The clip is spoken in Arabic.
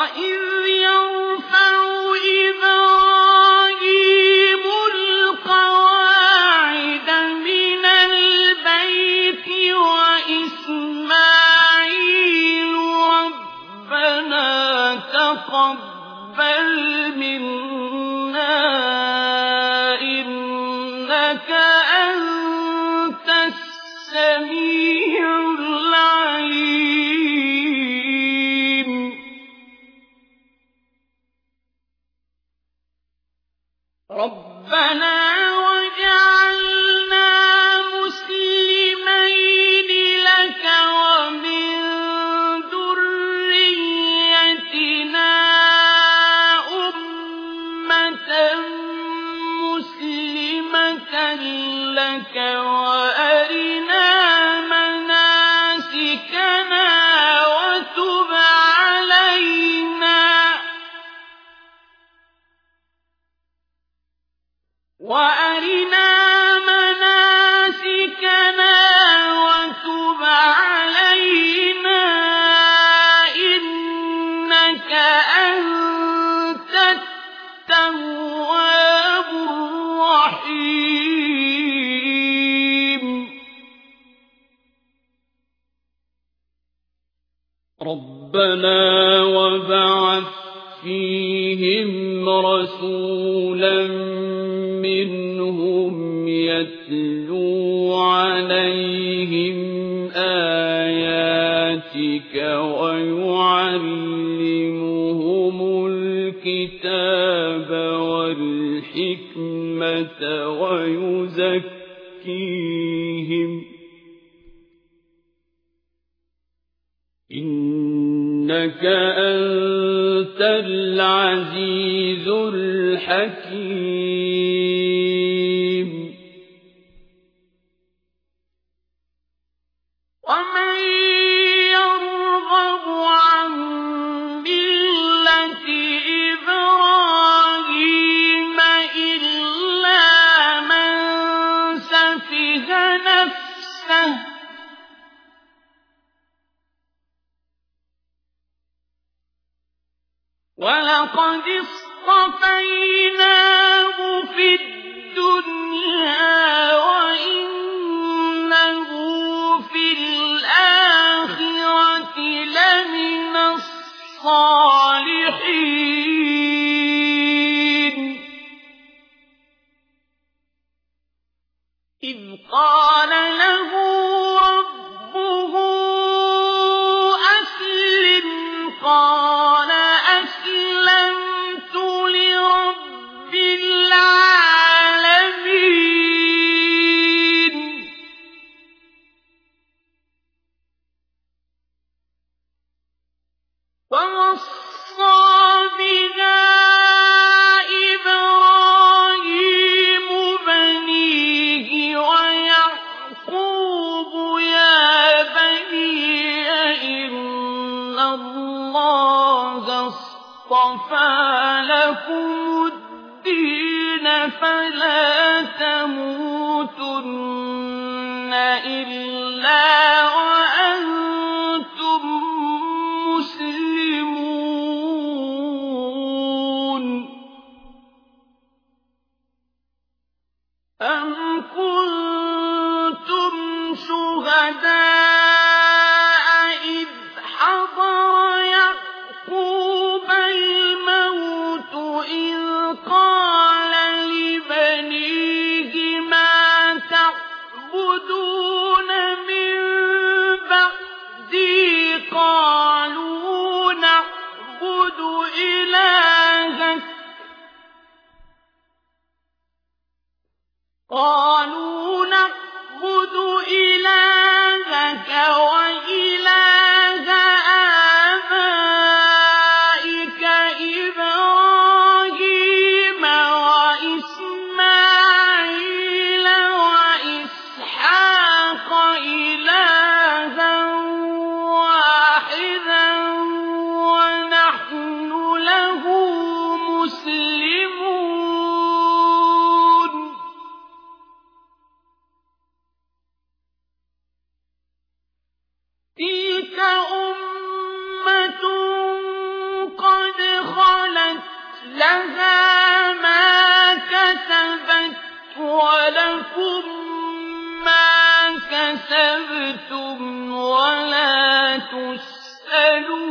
وإذ لك وأرنا مناسكنا وتب علينا. ربنا وبعث فيهم رسولا منهم يتلو عليهم آياتك ويعلمهم الكتاب والحكمة ويزكيهم إنك أنت العزيز الحكيم. ولقد اصطفيناه في الدنيا وإنه في الآخرة لمن الصالحين. إذ قال له اصطفى لكم الدين فلا تموتن إلا وأنتم مسلمون أم كنتم شهداء قال لها ما كسبت ولكم ما كسبتم ولا تسألون